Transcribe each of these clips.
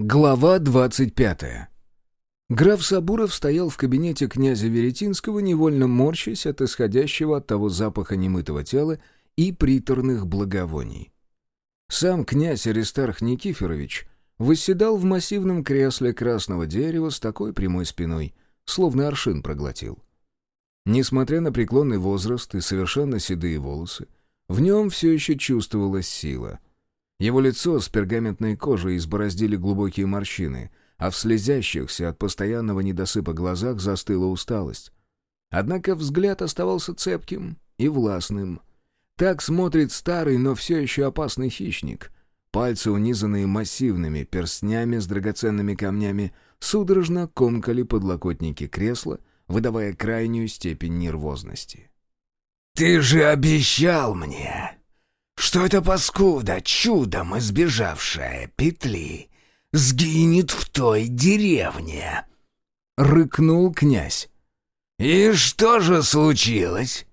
Глава двадцать пятая. Граф Сабуров стоял в кабинете князя Веретинского, невольно морщась от исходящего от того запаха немытого тела и приторных благовоний. Сам князь Аристарх Никифорович восседал в массивном кресле красного дерева с такой прямой спиной, словно аршин проглотил. Несмотря на преклонный возраст и совершенно седые волосы, в нем все еще чувствовалась сила — его лицо с пергаментной кожей избороздили глубокие морщины, а в слезящихся от постоянного недосыпа глазах застыла усталость. Однако взгляд оставался цепким и властным. Так смотрит старый, но все еще опасный хищник. Пальцы, унизанные массивными перстнями с драгоценными камнями, судорожно комкали подлокотники кресла, выдавая крайнюю степень нервозности. «Ты же обещал мне!» Что эта паскуда, чудом избежавшая петли, сгинет в той деревне!» — рыкнул князь. «И что же случилось?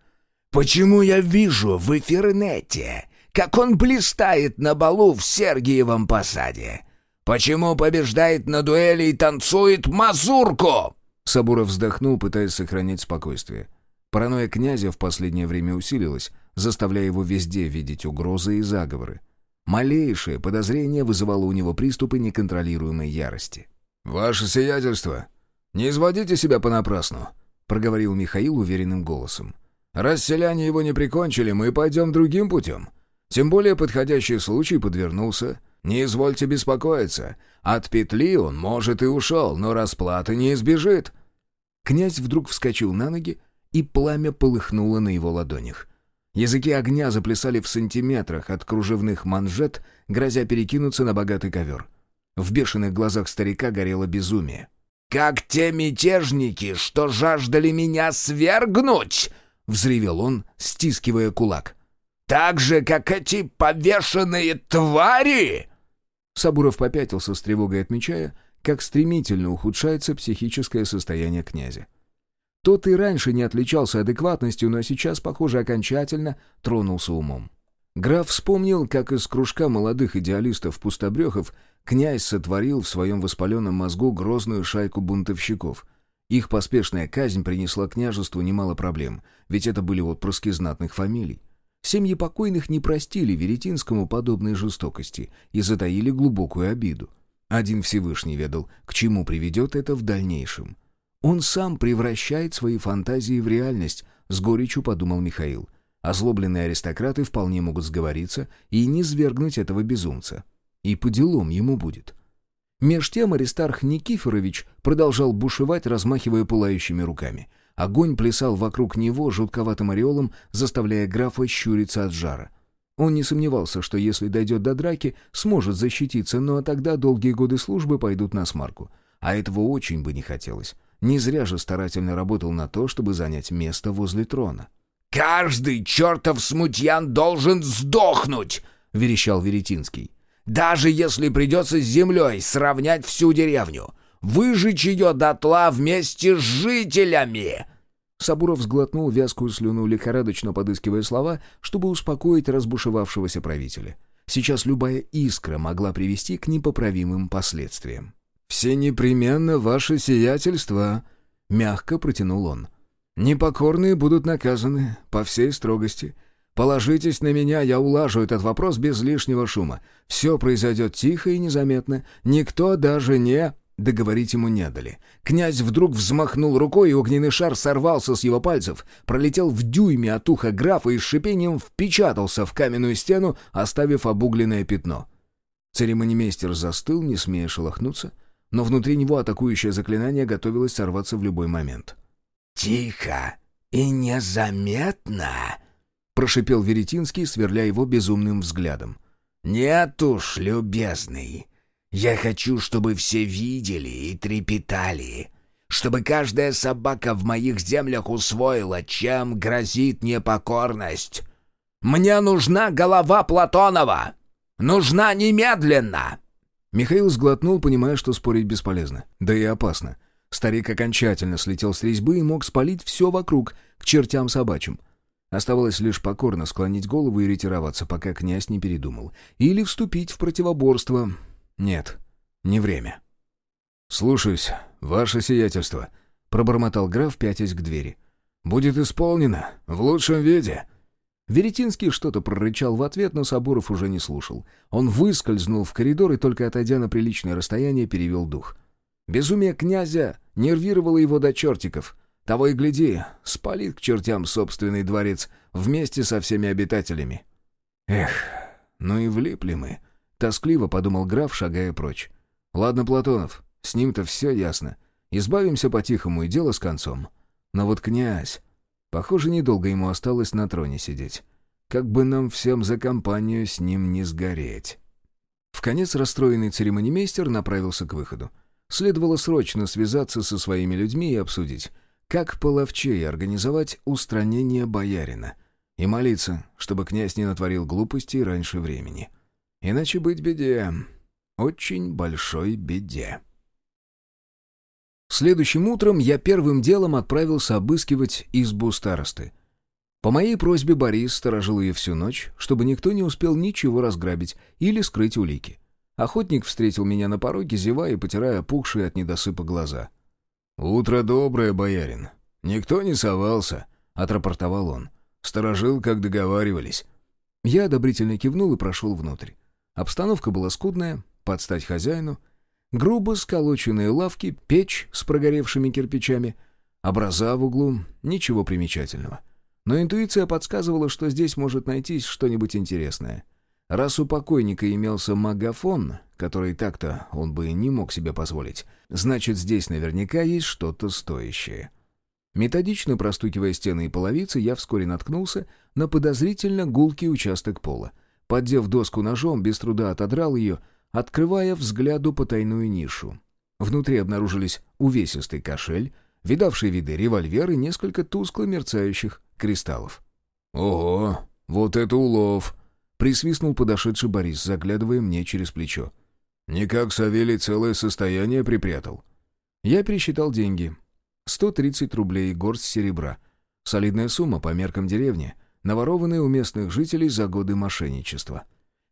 Почему я вижу в эфирнете, как он блистает на балу в Сергиевом посаде? Почему побеждает на дуэли и танцует мазурку?» Сабуров вздохнул, пытаясь сохранить спокойствие. Паранойя князя в последнее время усилилась, заставляя его везде видеть угрозы и заговоры. Малейшее подозрение вызывало у него приступы неконтролируемой ярости. «Ваше сиятельство, не изводите себя понапрасну», — проговорил Михаил уверенным голосом. «Раз селяне его не прикончили, мы пойдем другим путем. Тем более подходящий случай подвернулся. Не извольте беспокоиться. От петли он, может, и ушел, но расплаты не избежит». Князь вдруг вскочил на ноги, и пламя полыхнуло на его ладонях. Языки огня заплясали в сантиметрах от кружевных манжет, грозя перекинуться на богатый ковер. В бешеных глазах старика горело безумие. «Как те мятежники, что жаждали меня свергнуть!» — взревел он, стискивая кулак. «Так же, как эти повешенные твари!» Сабуров попятился с тревогой, отмечая, как стремительно ухудшается психическое состояние князя. Тот и раньше не отличался адекватностью, но сейчас, похоже, окончательно тронулся умом. Граф вспомнил, как из кружка молодых идеалистов-пустобрехов князь сотворил в своем воспаленном мозгу грозную шайку бунтовщиков. Их поспешная казнь принесла княжеству немало проблем, ведь это были отпрыски знатных фамилий. Семьи покойных не простили Веретинскому подобной жестокости и затаили глубокую обиду. Один Всевышний ведал, к чему приведет это в дальнейшем. Он сам превращает свои фантазии в реальность, с горечью подумал Михаил. Озлобленные аристократы вполне могут сговориться и не свергнуть этого безумца. И по делам ему будет. Меж тем Аристарх Никифорович продолжал бушевать, размахивая пылающими руками. Огонь плясал вокруг него жутковатым ореолом, заставляя графа щуриться от жара. Он не сомневался, что если дойдет до драки, сможет защититься, но тогда долгие годы службы пойдут на смарку. А этого очень бы не хотелось. Не зря же старательно работал на то, чтобы занять место возле трона. «Каждый чертов смутьян должен сдохнуть!» — верещал Веретинский. «Даже если придется с землей сравнять всю деревню, выжечь ее дотла вместе с жителями!» Сабуров сглотнул вязкую слюну, лихорадочно подыскивая слова, чтобы успокоить разбушевавшегося правителя. Сейчас любая искра могла привести к непоправимым последствиям. «Все непременно ваше сиятельство», — мягко протянул он. «Непокорные будут наказаны по всей строгости. Положитесь на меня, я улажу этот вопрос без лишнего шума. Все произойдет тихо и незаметно. Никто даже не...» Договорить ему не дали. Князь вдруг взмахнул рукой, и огненный шар сорвался с его пальцев, пролетел в дюйме от уха графа и с шипением впечатался в каменную стену, оставив обугленное пятно. Церемонимейстер застыл, не смея шелохнуться — но внутри него атакующее заклинание готовилось сорваться в любой момент. «Тихо и незаметно!» — прошипел Веретинский, сверля его безумным взглядом. «Нет уж, любезный, я хочу, чтобы все видели и трепетали, чтобы каждая собака в моих землях усвоила, чем грозит непокорность. Мне нужна голова Платонова! Нужна немедленно!» Михаил сглотнул, понимая, что спорить бесполезно. Да и опасно. Старик окончательно слетел с резьбы и мог спалить все вокруг, к чертям собачьим. Оставалось лишь покорно склонить голову и ретироваться, пока князь не передумал. Или вступить в противоборство. Нет, не время. «Слушаюсь, ваше сиятельство», — пробормотал граф, пятясь к двери. «Будет исполнено, в лучшем виде». Веретинский что-то прорычал в ответ, но Сабуров уже не слушал. Он выскользнул в коридор и, только отойдя на приличное расстояние, перевел дух. Безумие князя нервировало его до чертиков. Того и гляди, спалит к чертям собственный дворец вместе со всеми обитателями. «Эх, ну и влипли мы», — тоскливо подумал граф, шагая прочь. «Ладно, Платонов, с ним-то все ясно. Избавимся по-тихому и дело с концом. Но вот князь... Похоже, недолго ему осталось на троне сидеть. Как бы нам всем за компанию с ним не сгореть». В конец расстроенный церемонимейстер направился к выходу. Следовало срочно связаться со своими людьми и обсудить, как половчей организовать устранение боярина. И молиться, чтобы князь не натворил глупостей раньше времени. Иначе быть беде. Очень большой беде. Следующим утром я первым делом отправился обыскивать избу старосты. По моей просьбе Борис сторожил ее всю ночь, чтобы никто не успел ничего разграбить или скрыть улики. Охотник встретил меня на пороге, зевая и потирая опухшие от недосыпа глаза. «Утро доброе, боярин. Никто не совался», — отрапортовал он. «Сторожил, как договаривались». Я одобрительно кивнул и прошел внутрь. Обстановка была скудная, под стать хозяину. Грубо сколоченные лавки, печь с прогоревшими кирпичами, образа в углу, ничего примечательного. Но интуиция подсказывала, что здесь может найтись что-нибудь интересное — Раз у покойника имелся магафон, который так-то он бы не мог себе позволить, значит, здесь наверняка есть что-то стоящее. Методично простукивая стены и половицы, я вскоре наткнулся на подозрительно гулкий участок пола. Поддев доску ножом, без труда отодрал ее, открывая взгляду потайную нишу. Внутри обнаружились увесистый кошель, видавший виды револьвер и несколько тускло мерцающих кристаллов. «Ого, вот это улов!» Присвистнул подошедший Борис, заглядывая мне через плечо. «Никак Савелий целое состояние припрятал». Я пересчитал деньги. 130 рублей и горсть серебра. Солидная сумма по меркам деревни, наворованная у местных жителей за годы мошенничества.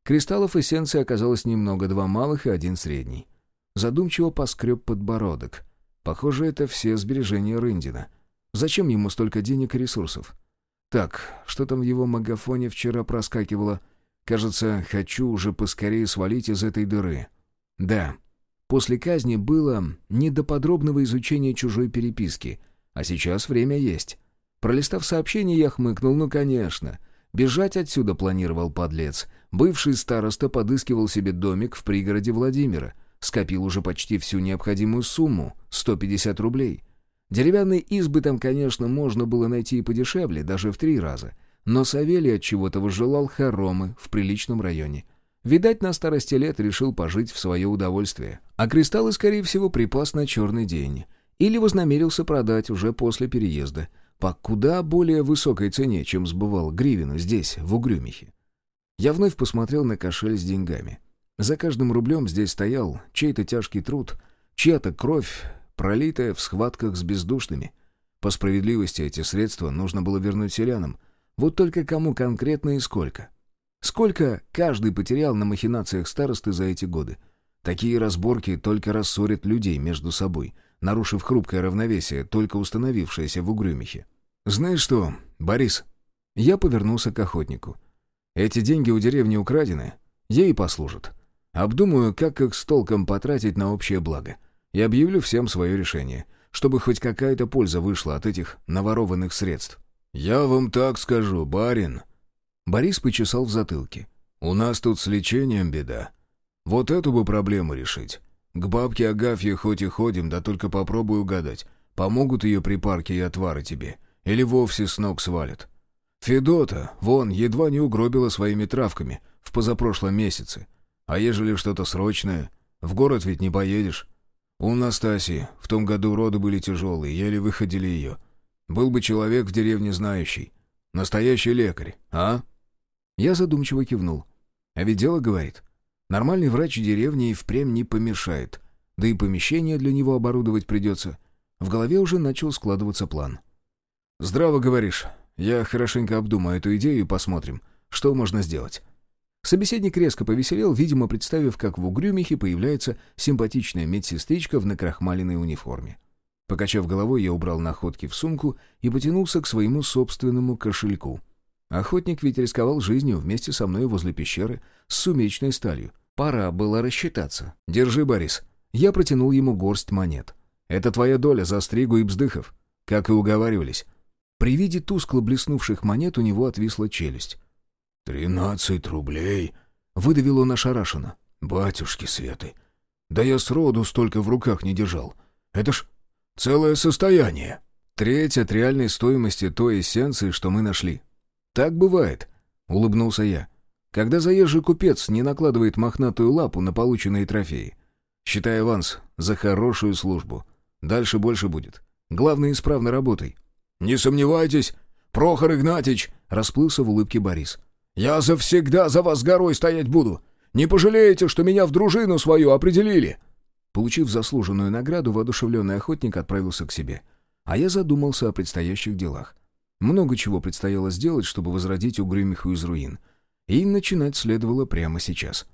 Кристаллов эссенции оказалось немного, два малых и один средний. Задумчиво поскреб подбородок. Похоже, это все сбережения Рындина. Зачем ему столько денег и ресурсов? Так, что там в его магафоне вчера проскакивало — Кажется, хочу уже поскорее свалить из этой дыры. Да, после казни было не до подробного изучения чужой переписки, а сейчас время есть. Пролистав сообщение, я хмыкнул, ну, конечно. Бежать отсюда планировал подлец. Бывший староста подыскивал себе домик в пригороде Владимира. Скопил уже почти всю необходимую сумму — 150 рублей. Деревянные избы там, конечно, можно было найти и подешевле, даже в три раза — но Савелий от чего-то возжелал хоромы в приличном районе. Видать, на старости лет решил пожить в свое удовольствие. А кристаллы, скорее всего, припас на черный день. Или вознамерился продать уже после переезда. По куда более высокой цене, чем сбывал гривину здесь, в Угрюмихе. Я вновь посмотрел на кошель с деньгами. За каждым рублем здесь стоял чей-то тяжкий труд, чья-то кровь, пролитая в схватках с бездушными. По справедливости эти средства нужно было вернуть селянам — вот только кому конкретно и сколько? Сколько каждый потерял на махинациях старосты за эти годы? Такие разборки только рассорят людей между собой, нарушив хрупкое равновесие, только установившееся в Угрюмихе. «Знаешь что, Борис?» Я повернулся к охотнику. «Эти деньги у деревни украдены, ей послужат. Обдумаю, как их с толком потратить на общее благо. И объявлю всем свое решение, чтобы хоть какая-то польза вышла от этих наворованных средств». «Я вам так скажу, барин». Борис почесал в затылке. «У нас тут с лечением беда. Вот эту бы проблему решить. К бабке Агафье хоть и ходим, да только попробую угадать, помогут ее припарки и отвары тебе, или вовсе с ног свалят. Федота, вон, едва не угробила своими травками в позапрошлом месяце. А ежели что-то срочное, в город ведь не поедешь. У Настасии в том году роды были тяжелые, еле выходили ее». Был бы человек в деревне знающий. Настоящий лекарь, а?» Я задумчиво кивнул. «А ведь дело, говорит, нормальный врач деревни и впрямь не помешает. Да и помещение для него оборудовать придется. В голове уже начал складываться план». «Здраво говоришь. Я хорошенько обдумаю эту идею и посмотрим, что можно сделать». Собеседник резко повеселел, видимо, представив, как в угрюмихе появляется симпатичная медсестричка в накрахмаленной униформе. Покачав головой, я убрал находки в сумку и потянулся к своему собственному кошельку. Охотник ведь рисковал жизнью вместе со мной возле пещеры с сумеречной сталью. Пора было рассчитаться. «Держи, Борис». Я протянул ему горсть монет. «Это твоя доля за стригу и бздыхов». Как и уговаривались. При виде тускло блеснувших монет у него отвисла челюсть. «Тринадцать рублей!» — выдавил он ошарашенно. «Батюшки Светы! Да я сроду столько в руках не держал. Это ж целое состояние!» «Треть от реальной стоимости той эссенции, что мы нашли». «Так бывает», — улыбнулся я. «Когда заезжий купец не накладывает мохнатую лапу на полученные трофеи. Считай аванс за хорошую службу. Дальше больше будет. Главное, исправно работай». «Не сомневайтесь, Прохор Игнатьич!» — расплылся в улыбке Борис. «Я завсегда за вас горой стоять буду. Не пожалеете, что меня в дружину свою определили?» Получив заслуженную награду, воодушевленный охотник отправился к себе. А я задумался о предстоящих делах. Много чего предстояло сделать, чтобы возродить угрюмиху из руин. И начинать следовало прямо сейчас.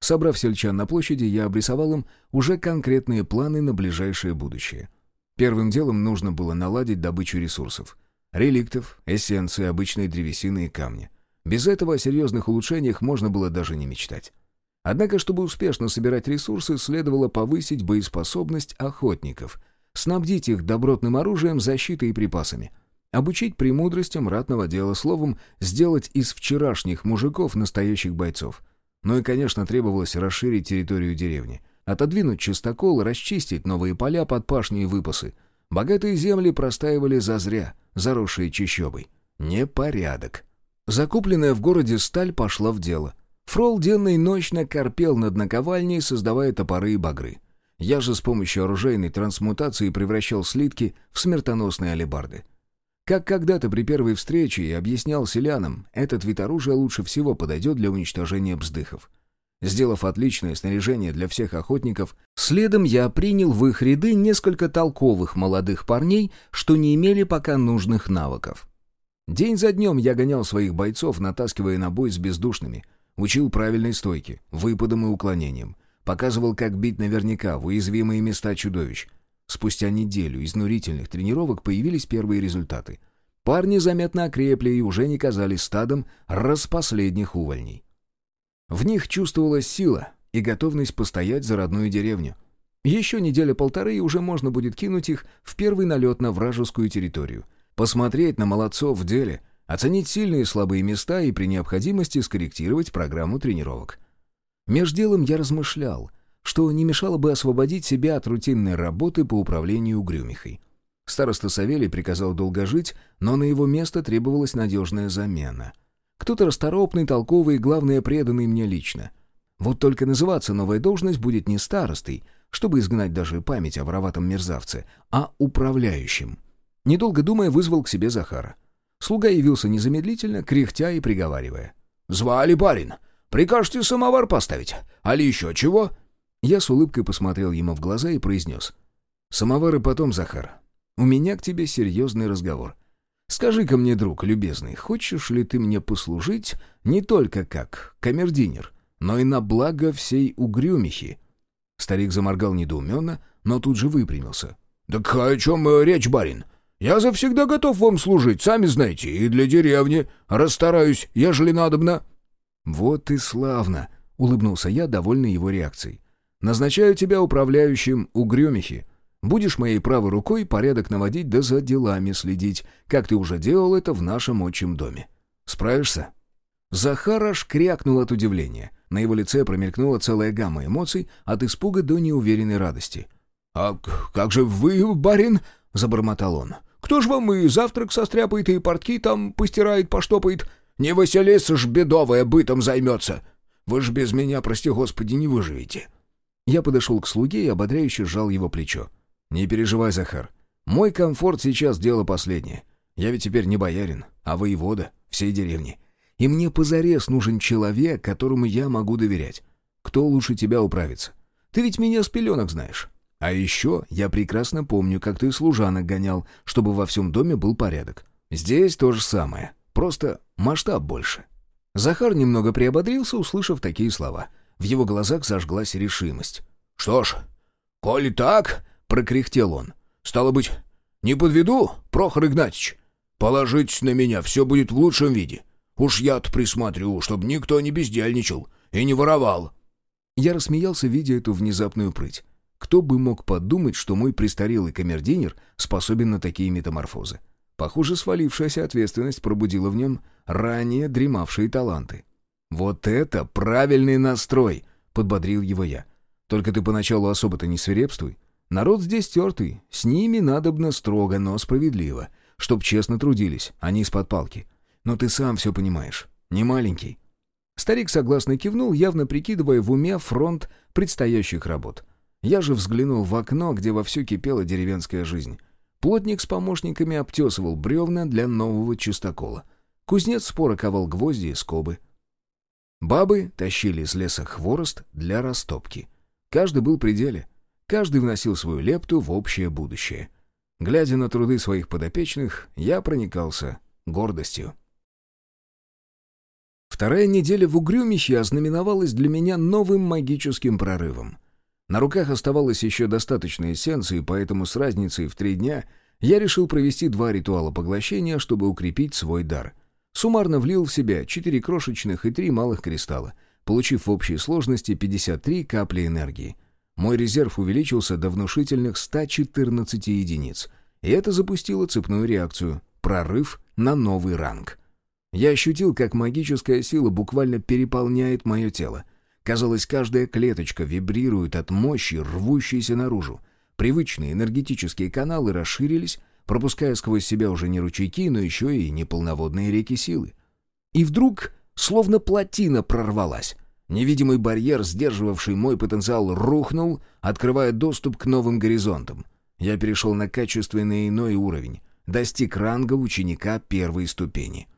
Собрав сельчан на площади, я обрисовал им уже конкретные планы на ближайшее будущее — Первым делом нужно было наладить добычу ресурсов. Реликтов, эссенции, обычной древесины и камня. Без этого о серьезных улучшениях можно было даже не мечтать. Однако, чтобы успешно собирать ресурсы, следовало повысить боеспособность охотников, снабдить их добротным оружием, защитой и припасами, обучить премудростям ратного дела, словом, сделать из вчерашних мужиков настоящих бойцов. Ну и, конечно, требовалось расширить территорию деревни — Отодвинуть чистокол, расчистить новые поля под пашни и выпасы. Богатые земли простаивали зазря, заросшие чащобой. Непорядок. Закупленная в городе сталь пошла в дело. Фрол денно и ночно корпел над наковальней, создавая топоры и багры. Я же с помощью оружейной трансмутации превращал слитки в смертоносные алебарды. Как когда-то при первой встрече и объяснял селянам, этот вид оружия лучше всего подойдет для уничтожения бздыхов. Сделав отличное снаряжение для всех охотников, следом я принял в их ряды несколько толковых молодых парней, что не имели пока нужных навыков. День за днем я гонял своих бойцов, натаскивая на бой с бездушными, учил правильной стойке, выпадам и уклонением, показывал, как бить наверняка в уязвимые места чудовищ. Спустя неделю изнурительных тренировок появились первые результаты. Парни заметно окрепли и уже не казались стадом распоследних увольней. В них чувствовалась сила и готовность постоять за родную деревню. Еще неделя-полторы, и уже можно будет кинуть их в первый налет на вражескую территорию. Посмотреть на молодцов в деле, оценить сильные и слабые места и при необходимости скорректировать программу тренировок. Меж делом я размышлял, что не мешало бы освободить себя от рутинной работы по управлению угрюмихой. Староста Савелий приказал долго жить, но на его место требовалась надежная замена — кто-то расторопный, толковый и, главное, преданный мне лично. Вот только называться новая должность будет не старостой, чтобы изгнать даже память о вороватом мерзавце, а управляющим. Недолго думая, вызвал к себе Захара. Слуга явился незамедлительно, кряхтя и приговаривая. «Звали барин. Прикажете самовар поставить? Али еще чего?» Я с улыбкой посмотрел ему в глаза и произнес. «Самовары потом, Захар. У меня к тебе серьезный разговор. Скажи-ка мне, друг любезный, хочешь ли ты мне послужить не только как камердинер, но и на благо всей угрюмихи?» Старик заморгал недоуменно, но тут же выпрямился. «Так о чем речь, барин? Я завсегда готов вам служить, сами знаете, и для деревни. Расстараюсь, ежели надобно». «Вот и славно!» — улыбнулся я, довольный его реакцией. «Назначаю тебя управляющим угрюмихи. Будешь моей правой рукой порядок наводить да за делами следить, как ты уже делал это в нашем отчим доме. Справишься?» Захар аж крякнул от удивления. На его лице промелькнула целая гамма эмоций от испуга до неуверенной радости. «А как же вы, барин?» — забормотал он. «Кто ж вам и завтрак состряпает, и портки там постирает, поштопает? Не Василиса ж бедовая бытом займется. Вы ж без меня, прости господи, не выживете». Я подошел к слуге и ободряюще сжал его плечо. «Не переживай, Захар. Мой комфорт сейчас дело последнее. Я ведь теперь не боярин, а воевода всей деревни. И мне позарез нужен человек, которому я могу доверять. Кто лучше тебя управится? Ты ведь меня с пеленок знаешь. А еще я прекрасно помню, как ты служанок гонял, чтобы во всем доме был порядок. Здесь то же самое, просто масштаб больше». Захар немного приободрился, услышав такие слова. В его глазах зажглась решимость. «Что ж, коли так...» — прокряхтел он. «Стало быть, не подведу, Прохор Игнатьич? Положитесь на меня, все будет в лучшем виде. Уж я-то присмотрю, чтобы никто не бездельничал и не воровал». Я рассмеялся, видя эту внезапную прыть. Кто бы мог подумать, что мой престарелый камердинер способен на такие метаморфозы? Похоже, свалившаяся ответственность пробудила в нем ранее дремавшие таланты. «Вот это правильный настрой!» — подбодрил его я. «Только ты поначалу особо-то не свирепствуй. Народ здесь тертый, с ними надобно строго, но справедливо, чтоб честно трудились, а не из-под палки. Но ты сам все понимаешь, не маленький». Старик согласно кивнул, явно прикидывая в уме фронт предстоящих работ. Я же взглянул в окно, где вовсю кипела деревенская жизнь. Плотник с помощниками обтесывал бревна для нового чистокола. Кузнец споро ковал гвозди и скобы. Бабы тащили из леса хворост для растопки. Каждый был при деле. Каждый вносил свою лепту в общее будущее. Глядя на труды своих подопечных, я проникался гордостью. Вторая неделя в Угрюмище ознаменовалась для меня новым магическим прорывом — на руках оставалось еще достаточно эссенции, поэтому с разницей в три дня я решил провести два ритуала поглощения, чтобы укрепить свой дар. Суммарно влил в себя четыре крошечных и три малых кристалла, получив в общей сложности 53 капли энергии. Мой резерв увеличился до внушительных 114 единиц, и это запустило цепную реакцию — прорыв на новый ранг. Я ощутил, как магическая сила буквально переполняет мое тело, Казалось, каждая клеточка вибрирует от мощи, рвущейся наружу. Привычные энергетические каналы расширились, пропуская сквозь себя уже не ручейки, но еще и неполноводные реки силы. И вдруг, словно плотина прорвалась. Невидимый барьер, сдерживавший мой потенциал, рухнул, открывая доступ к новым горизонтам. Я перешел на качественный иной уровень, достиг ранга ученика первой ступени.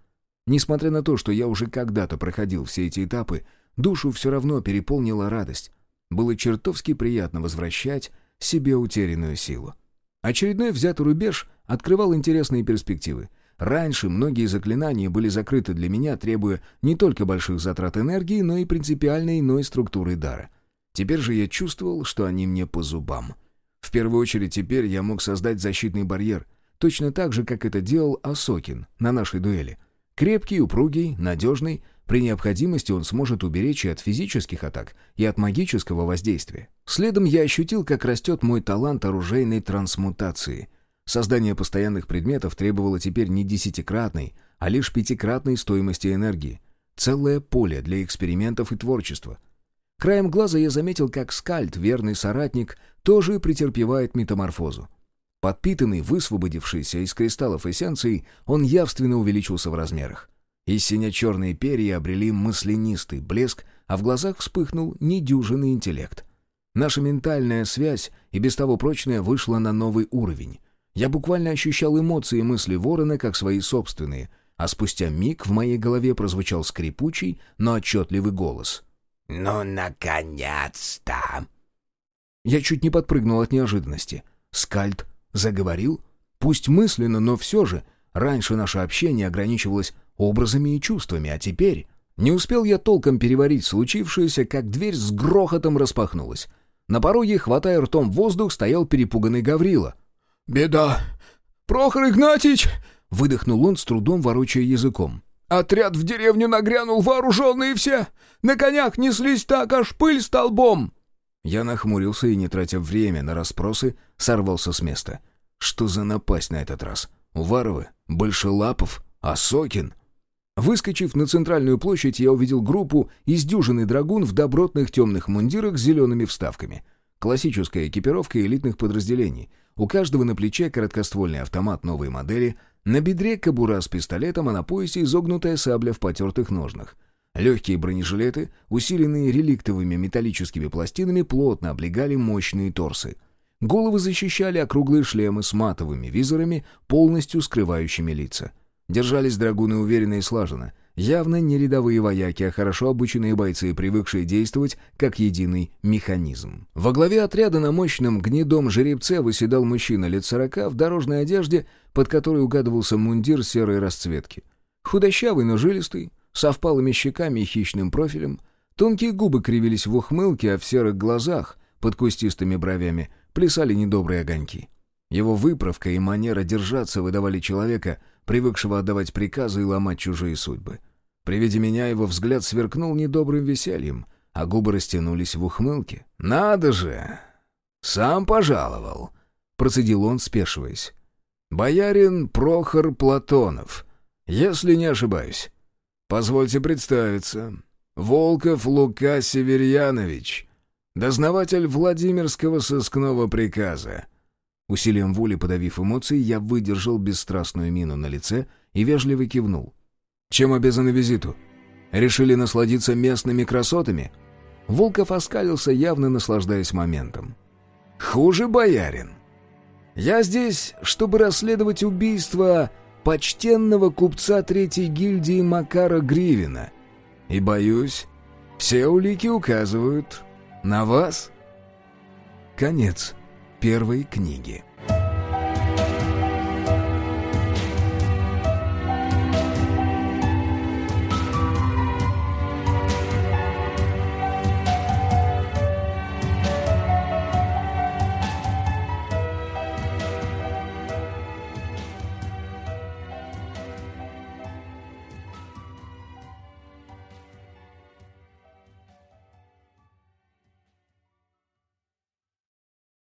Несмотря на то, что я уже когда-то проходил все эти этапы, Душу все равно переполнила радость. Было чертовски приятно возвращать себе утерянную силу. Очередной взятый рубеж открывал интересные перспективы. Раньше многие заклинания были закрыты для меня, требуя не только больших затрат энергии, но и принципиально иной структуры дара. Теперь же я чувствовал, что они мне по зубам. В первую очередь теперь я мог создать защитный барьер, точно так же, как это делал Асокин на нашей дуэли. Крепкий, упругий, надежный, при необходимости он сможет уберечь и от физических атак, и от магического воздействия. Следом я ощутил, как растет мой талант оружейной трансмутации. Создание постоянных предметов требовало теперь не десятикратной, а лишь пятикратной стоимости энергии. Целое поле для экспериментов и творчества. Краем глаза я заметил, как скальд, верный соратник, тоже претерпевает метаморфозу. Подпитанный, высвободившийся из кристаллов эссенцией, он явственно увеличился в размерах. И сине-черные перья обрели маслянистый блеск, а в глазах вспыхнул недюжинный интеллект. Наша ментальная связь, и без того прочная, вышла на новый уровень. Я буквально ощущал эмоции и мысли ворона как свои собственные, а спустя миг в моей голове прозвучал скрипучий, но отчетливый голос. «Ну, наконец-то!» Я чуть не подпрыгнул от неожиданности. Скальд заговорил? Пусть мысленно, но все же. Раньше наше общение ограничивалось образами и чувствами, а теперь... Не успел я толком переварить случившееся, как дверь с грохотом распахнулась. На пороге, хватая ртом воздух, стоял перепуганный Гаврила. «Беда! Прохор Игнатьич!» — выдохнул он, с трудом ворочая языком. «Отряд в деревню нагрянул, вооруженные все! На конях неслись так, аж пыль столбом!» Я нахмурился и, не тратя время на расспросы, сорвался с места. Что за напасть на этот раз? Уваровы? Большелапов? Осокин? Выскочив на центральную площадь, я увидел группу из дюжины драгун в добротных темных мундирах с зелеными вставками. Классическая экипировка элитных подразделений. У каждого на плече короткоствольный автомат новой модели, на бедре кобура с пистолетом, а на поясе изогнутая сабля в потертых ножнах. Легкие бронежилеты, усиленные реликтовыми металлическими пластинами, плотно облегали мощные торсы. Головы защищали округлые шлемы с матовыми визорами, полностью скрывающими лица. Держались драгуны уверенно и слаженно. Явно не рядовые вояки, а хорошо обученные бойцы, привыкшие действовать как единый механизм. Во главе отряда на мощном гнедом жеребце выседал мужчина лет сорока в дорожной одежде, под которой угадывался мундир серой расцветки. Худощавый, но жилистый, со впалыми щеками и хищным профилем. Тонкие губы кривились в ухмылке, а в серых глазах, под кустистыми бровями, плясали недобрые огоньки. Его выправка и манера держаться выдавали человека, привыкшего отдавать приказы и ломать чужие судьбы. При виде меня его взгляд сверкнул недобрым весельем, а губы растянулись в ухмылке. «Надо же! Сам пожаловал!» — процедил он, спешиваясь. «Боярин Прохор Платонов, если не ошибаюсь. Позвольте представиться. Волков Лука Северьянович, дознаватель Владимирского сыскного приказа». Усилием воли подавив эмоции, я выдержал бесстрастную мину на лице и вежливо кивнул. «Чем обязаны визиту? Решили насладиться местными красотами?» Волков оскалился, явно наслаждаясь моментом. «Хуже, боярин. Я здесь, чтобы расследовать убийство почтенного купца Третьей гильдии Макара Гривина. И, боюсь, все улики указывают на вас». Конец первой книги.